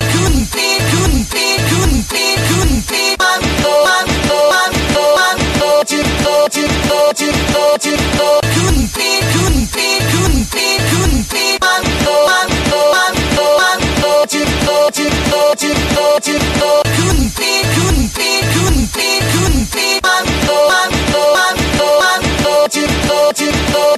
couldn't be, couldn't be.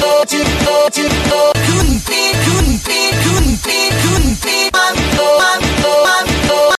go, go, go, go.